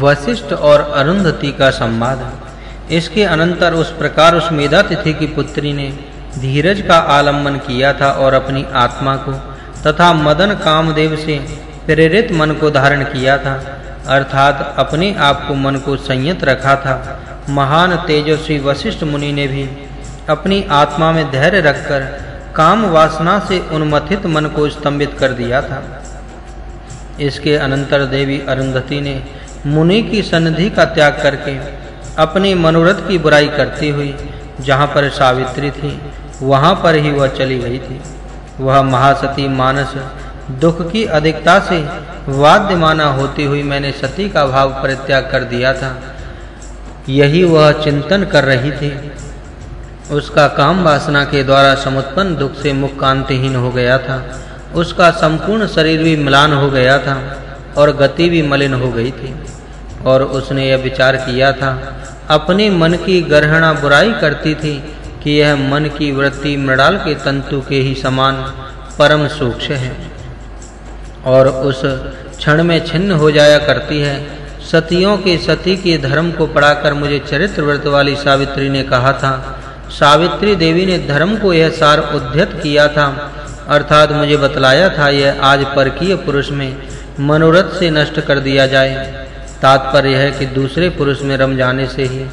वशिष्ठ और अरुंधति का संवाद इसके अनंतर उस प्रकार उस मेधातिथि की पुत्री ने धीरज का आलंबन किया था और अपनी आत्मा को तथा मदन कामदेव से प्रेरित मन को धारण किया था, अर्थात अपने आप को मन को संयत रखा था। महान तेजस्वी वशिष्ठ मुनि ने भी अपनी आत्मा में धैर्य रखकर काम वासना से उन्मथित मन को स्तंभित कर दिया था। इसके अनंतर देवी अरुंधति ने मुनि की सन्निधि का त्याग करके अपने मनोरथ की बुराई करती हुई, जहाँ पर सावित्री थी, वहाँ पर ही वह चली गई थी। वह महासती मानस दुख की अधिकता से वाद्यमाना होती हुई मैंने सती का भाव परित्याग कर दिया था। यही वह चिंतन कर रही थी। उसका काम वासना के द्वारा समुत्पन्न दुख से मुख कांतिहीन हो गया था। उसका संपूर्ण शरीर भी मिलान हो गया था। और गति भी मलिन हो गई थी। और उसने यह विचार किया था, अपने मन की गर्हणा बुराई करती थी कि यह मन की वृत्ति मृणाल के तंतु के ही समान परम सूक्ष्म है। और उस क्षण में छिन्न हो जाया करती है। सतियों के सती के धर्म को पढ़ाकर मुझे चरित्र व्रत वाली सावित्री ने कहा था, सावित्री देवी ने धर्म को यह सार उद्यत किया था। अर्थात मुझे बतलाया था, यह आज परकीय पुरुष में मनोरथ से नष्ट कर दिया जाए। तात्पर्य है कि दूसरे पुरुष में रम जाने से ही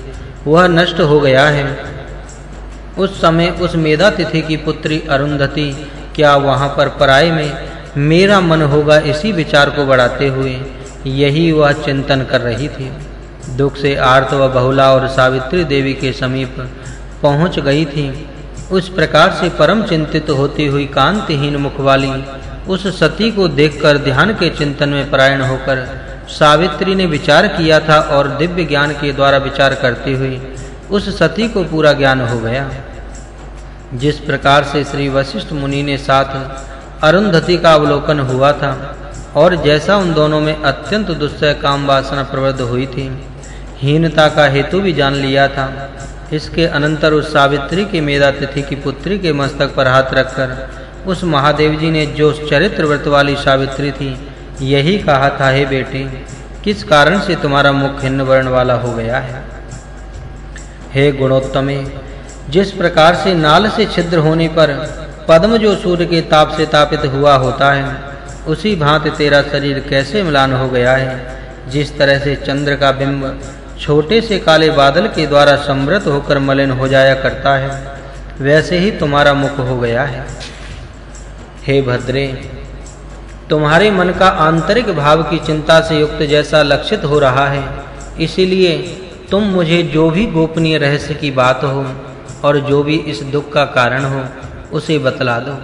वह नष्ट हो गया है। उस समय उस मेधा तिथि की पुत्री अरुंधति क्या वहाँ पर पराय में मेरा मन होगा इसी विचार को बढ़ाते हुए यही वह चिंतन कर रही थी। दुख से आर्त व बहुला और सावित्री देवी के समीप पहुँच गई थी। उस प्रकार से परम चिंतित होती हुई कांतिहीन मुख वाली उस सती को देखकर ध्यान के चिंतन में परायण होकर सावित्री ने विचार किया था और दिव्य ज्ञान के द्वारा विचार करते हुए उस सती को पूरा ज्ञान हो गया। जिस प्रकार से श्री वशिष्ठ मुनि ने साथ अरुंधति का अवलोकन हुआ था और जैसा उन दोनों में अत्यंत दुस्सह काम वासना प्रवृत्त हुई थी, हीनता का हेतु भी जान लिया था। इसके अनंतर उस सावित्री की मेधा तिथि की पुत्री के मस्तक पर हाथ रखकर उस महादेव जी ने जो चरित्र व्रत वाली सावित्री थी, यही कहा था, हे बेटे, किस कारण से तुम्हारा मुख हिन्न वर्ण वाला हो गया है? हे गुणोत्तमे, जिस प्रकार से नाल से छिद्र होने पर पद्म जो सूर्य के ताप से तापित हुआ होता है, उसी भांति तेरा शरीर कैसे मिलान हो गया है? जिस तरह से चंद्र का बिंब छोटे से काले बादल के द्वारा समृत होकर मलिन हो जाया करता है, वैसे ही तुम्हारा मुख हो गया है। हे भद्रे, तुम्हारे मन का आंतरिक भाव की चिंता से युक्त जैसा लक्षित हो रहा है, इसीलिए तुम मुझे जो भी गोपनीय रहस्य की बात हो और जो भी इस दुख का कारण हो, उसे बतला दो।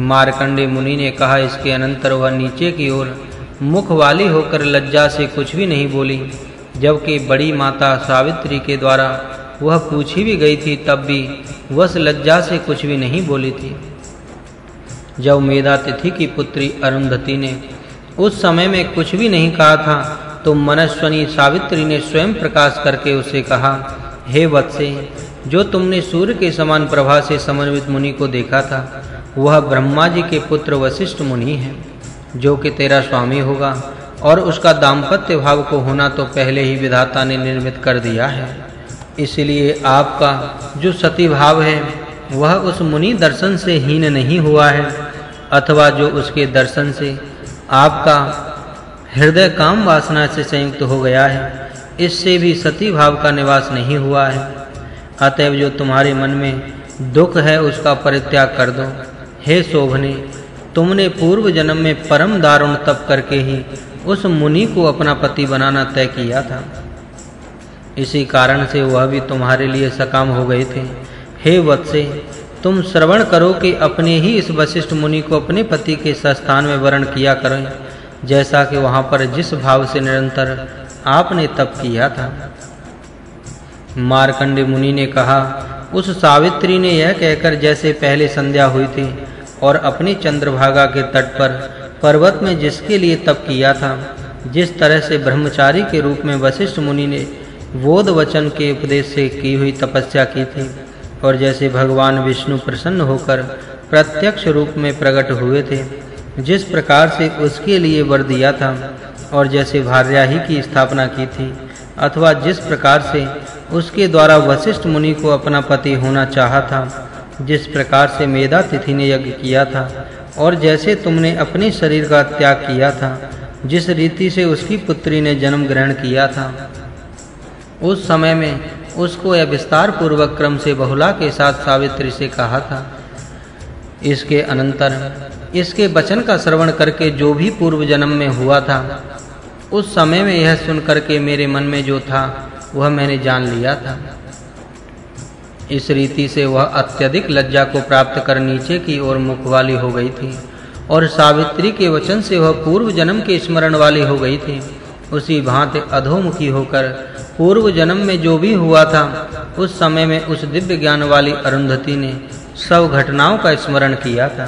मार्कंडे मुनि ने कहा इसके अनंतर वह नीचे की ओर मुख वाली होकर लज्जा से कुछ भी नहीं बोली, जबकि बड़ी माता सावित्री के द्वारा वह पूछी भी गई थी, तब भी वह लज्जा से कुछ भी नहीं बोली थी। जब मेधा तिथि की पुत्री अरुंधति ने उस समय में कुछ भी नहीं कहा था तो मनस्वनी सावित्री ने स्वयं प्रकाश करके उसे कहा, हे वत्से, जो तुमने सूर्य के समान प्रभा से समन्वित मुनि को देखा था, वह ब्रह्मा जी के पुत्र वशिष्ठ मुनि है, जो कि तेरा स्वामी होगा, और उसका दाम्पत्य भाव को होना तो पहले ही विधाता ने निर्मित कर दिया है। इसलिए आपका जो सती भाव है, वह उस मुनि दर्शन से हीन नहीं हुआ है। अथवा जो उसके दर्शन से आपका हृदय काम वासना से संयुक्त हो गया है, इससे भी सती भाव का निवास नहीं हुआ है। अतएव जो तुम्हारे मन में दुख है, उसका परित्याग कर दो। हे शोभने, तुमने पूर्व जन्म में परम दारुण तप करके ही उस मुनि को अपना पति बनाना तय किया था। इसी कारण से वह भी तुम्हारे लिए सकाम हो गए थे। हे वत्से तुम श्रवण करो कि अपने ही इस वशिष्ठ मुनि को अपने पति के स्थान में वर्ण किया करें। जैसा कि वहाँ पर जिस भाव से निरंतर आपने तप किया था। मार्कंडे मुनि ने कहा, उस सावित्री ने यह कहकर जैसे पहले संध्या हुई थी और अपनी चंद्रभागा के तट पर पर्वत में जिसके लिए तप किया था, जिस तरह से ब्रह्मचारी के रूप में वशिष्ठ मुनि ने बोध वचन के उपदेश से की हुई तपस्या की थी। और जैसे भगवान विष्णु प्रसन्न होकर प्रत्यक्ष रूप में प्रकट हुए थे, जिस प्रकार से उसके लिए वर दिया था और जैसे भार्याही की स्थापना की थी, अथवा जिस प्रकार से उसके द्वारा वशिष्ठ मुनि को अपना पति होना चाहा था, जिस प्रकार से मेधा तिथि ने यज्ञ किया था और जैसे तुमने अपने शरीर का त्याग किया था, जिस रीति से उसकी पुत्री ने जन्म ग्रहण किया था। उस समय में उसको यह विस्तार पूर्वक क्रम से बहुला के साथ सावित्री से कहा था। इसके अनंतर, इसके वचन का श्रवण करके जो भी पूर्व जन्म में हुआ था, उस समय में यह सुन करके मेरे मन में जो था, वह मैंने जान लिया था। इस रीति से वह अत्यधिक लज्जा को प्राप्त कर नीचे की ओर मुख वाली हो गई थी और सावित्री के वचन से वह पूर्व जन्म के स्मरण वाली हो गई थी। उसी भांति अधोमुखी होकर पूर्व जन्म में जो भी हुआ था, उस समय में उस दिव्य ज्ञान वाली अरुंधति ने सब घटनाओं का स्मरण किया था।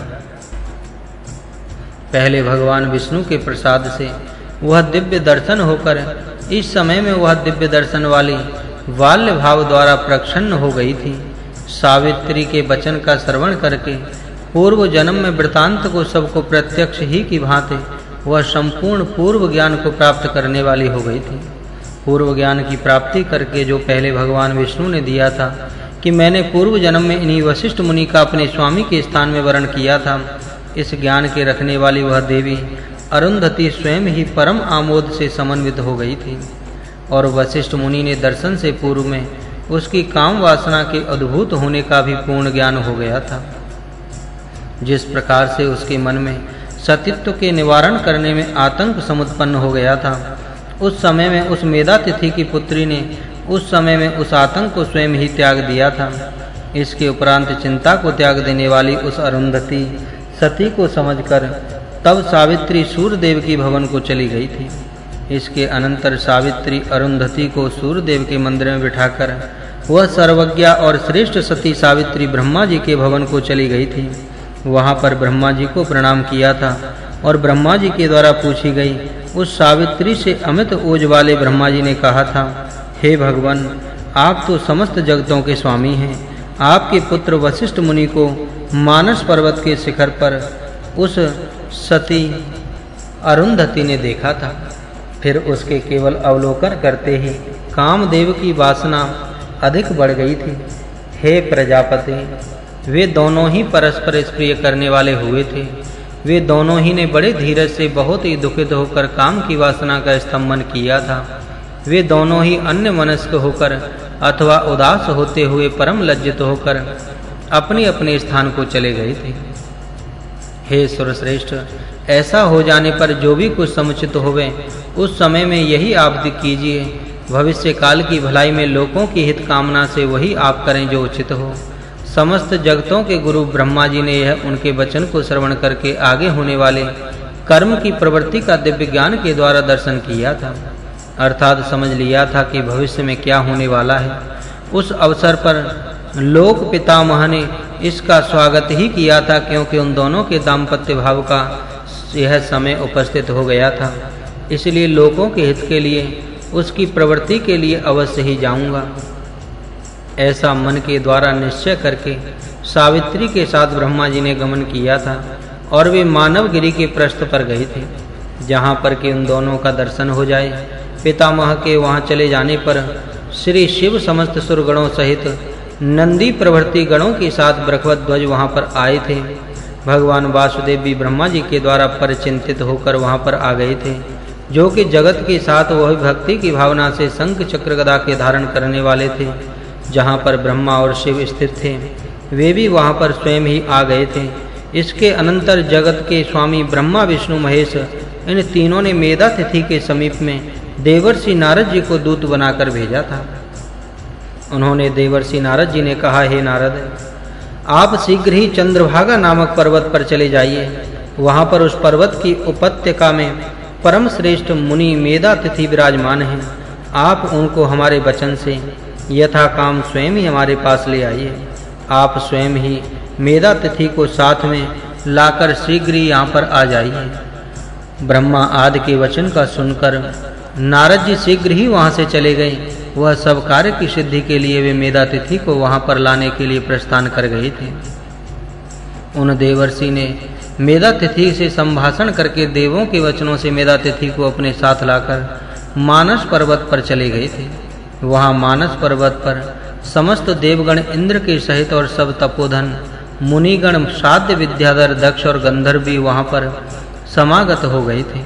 पहले भगवान विष्णु के प्रसाद से वह दिव्य दर्शन होकर, इस समय में वह दिव्य दर्शन वाली बाल्य भाव द्वारा प्रक्षन्न हो गई थी। सावित्री के वचन का श्रवण करके पूर्व जन्म में वृतांत को सबको प्रत्यक्ष ही की भांति वह संपूर्ण पूर्व ज्ञान को प्राप्त करने वाली हो गई थी। पूर्व ज्ञान की प्राप्ति करके जो पहले भगवान विष्णु ने दिया था, कि मैंने पूर्व जन्म में इन्हीं वशिष्ठ मुनि का अपने स्वामी के स्थान में वर्ण किया था। इस ज्ञान के रखने वाली वह देवी अरुंधति स्वयं ही परम आमोद से समन्वित हो गई थी और वशिष्ठ मुनि ने दर्शन से पूर्व में उसकी काम वासना के अद्भुत होने का भी पूर्ण ज्ञान हो गया था। जिस प्रकार से उसके मन में सतित्व के निवारण करने में आतंक समुत्पन्न हो गया था उस समय में उस मेधा तिथि की पुत्री ने उस समय में उस आतंक को स्वयं ही त्याग दिया था। इसके उपरांत चिंता को त्याग देने वाली उस अरुंधति सती को समझकर तब सावित्री सूर्यदेव की भवन को चली गई थी। इसके अनंतर सावित्री अरुंधति को सूर्यदेव के मंदिर में बिठाकर वह सर्वज्ञा और श्रेष्ठ सती सावित्री ब्रह्मा जी के भवन को चली गई थी। वहाँ पर ब्रह्मा जी को प्रणाम किया था और ब्रह्मा जी के द्वारा पूछी गई उस सावित्री से अमित ओज वाले ब्रह्मा जी ने कहा था, हे भगवान, आप तो समस्त जगतों के स्वामी हैं। आपके पुत्र वशिष्ठ मुनि को मानस पर्वत के शिखर पर उस सती अरुंधति ने देखा था। फिर उसके केवल अवलोकन करते ही कामदेव की वासना अधिक बढ़ गई थी। हे प्रजापति, वे दोनों ही परस्पर प्रिय करने वाले हुए थे। वे दोनों ही ने बड़े धीरज से बहुत ही दुखित होकर काम की वासना का स्तंभन किया था। वे दोनों ही अन्य मनस्क होकर अथवा उदास होते हुए परम लज्जित होकर अपने अपने स्थान को चले गए थे। हे सुरश्रेष्ठ, ऐसा हो जाने पर जो भी कुछ समुचित होवे, उस समय में यही आप कीजिए। भविष्य काल की भलाई में लोगों की हित कामना से वही आप करें जो उचित हो। समस्त जगतों के गुरु ब्रह्मा जी ने यह उनके वचन को श्रवण करके आगे होने वाले कर्म की प्रवृत्ति का दिव्य ज्ञान के द्वारा दर्शन किया था। अर्थात समझ लिया था कि भविष्य में क्या होने वाला है। उस अवसर पर लोक पितामह ने इसका स्वागत ही किया था क्योंकि उन दोनों के दाम्पत्य भाव का यह समय उपस्थित हो गया था। इसलिए लोगों के हित के लिए, उसकी प्रवृत्ति के लिए अवश्य ही जाऊँगा। ऐसा मन के द्वारा निश्चय करके सावित्री के साथ ब्रह्मा जी ने गमन किया था और वे मानवगिरी के प्रस्थ पर गए थे। जहाँ पर कि उन दोनों का दर्शन हो जाए, पितामह के वहाँ चले जाने पर श्री शिव समस्त सुरगणों सहित नंदी प्रभृति गणों के साथ बृहस्पत ध्वज वहाँ पर आए थे। भगवान वासुदेव भी ब्रह्मा जी के द्वारा परिचिंतित होकर वहाँ पर आ गए थे, जो कि जगत के साथ वह भक्ति की भावना से शंख चक्र गदा के धारण करने वाले थे। जहाँ पर ब्रह्मा और शिव स्थित थे। वे भी वहाँ पर स्वयं ही आ गए थे। इसके अनंतर जगत के स्वामी ब्रह्मा, विष्णु, महेश, इन तीनों ने मेधा तिथि के समीप में देवर्षि नारद जी को दूत बनाकर भेजा था। उन्होंने देवर्षि नारद जी ने कहा, हे नारद, आप शीघ्र ही चंद्रभागा नामक पर्वत पर चले जाइए। वहाँ पर उस पर्वत की उपत्यका में परम श्रेष्ठ मुनि मेधा तिथि विराजमान हैं। आप उनको हमारे वचन से यथा काम स्वयं ही हमारे पास ले आइए। आप स्वयं ही मेधा तिथि को साथ में लाकर शीघ्र ही यहाँ पर आ जाइए। ब्रह्मा आदि के वचन का सुनकर नारद जी शीघ्र ही वहाँ से चले गए। वह सब कार्य की सिद्धि के लिए वे मेधा तिथि को वहाँ पर लाने के लिए प्रस्थान कर गए थे। उन देवर्षि ने मेधातिथि से संभाषण करके देवों के वचनों से मेधातिथि को अपने साथ लाकर मानस पर्वत पर चले गए थे। वहाँ मानस पर्वत पर समस्त देवगण इंद्र के सहित और सब तपोधन, मुनिगण, साध्य विद्याधर, दक्ष और गंधर्व भी वहाँ पर समागत हो गए थे।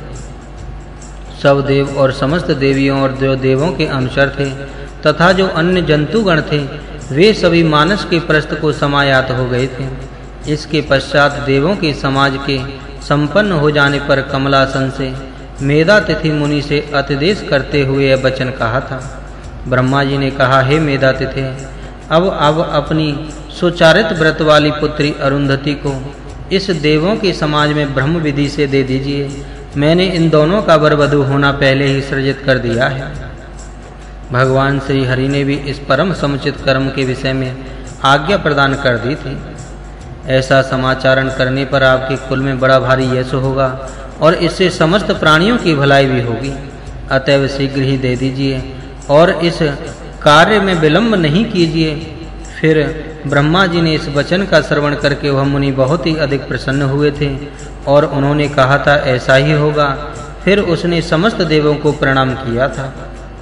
सब देव और समस्त देवियों और जो देवों के अनुचर थे तथा जो अन्य जंतुगण थे, वे सभी मानस के प्रस्थ को समायात हो गए थे। इसके पश्चात देवों के समाज के संपन्न हो जाने पर कमलासन से मेधातिथि मुनि से अतिदेश करते हुए वचन कहा था। ब्रह्मा जी ने कहा, हे मेधातिथि, अब अब अपनी सुचारित व्रत वाली पुत्री अरुंधति को इस देवों के समाज में ब्रह्म विधि से दे दीजिए। मैंने इन दोनों का वरवधु होना पहले ही सृजित कर दिया है। भगवान श्री हरि ने भी इस परम समुचित कर्म के विषय में आज्ञा प्रदान कर दी थी। ऐसा समाचारण करने पर आपके कुल में बड़ा भारी यश होगा और इससे समस्त प्राणियों की भलाई भी होगी। अतएव शीघ्र ही दे दीजिए। और इस कार्य में विलंब नहीं कीजिए। फिर ब्रह्मा जी ने इस वचन का श्रवण करके वह मुनि बहुत ही अधिक प्रसन्न हुए थे और उन्होंने कहा था, ऐसा ही होगा। फिर उसने समस्त देवों को प्रणाम किया था।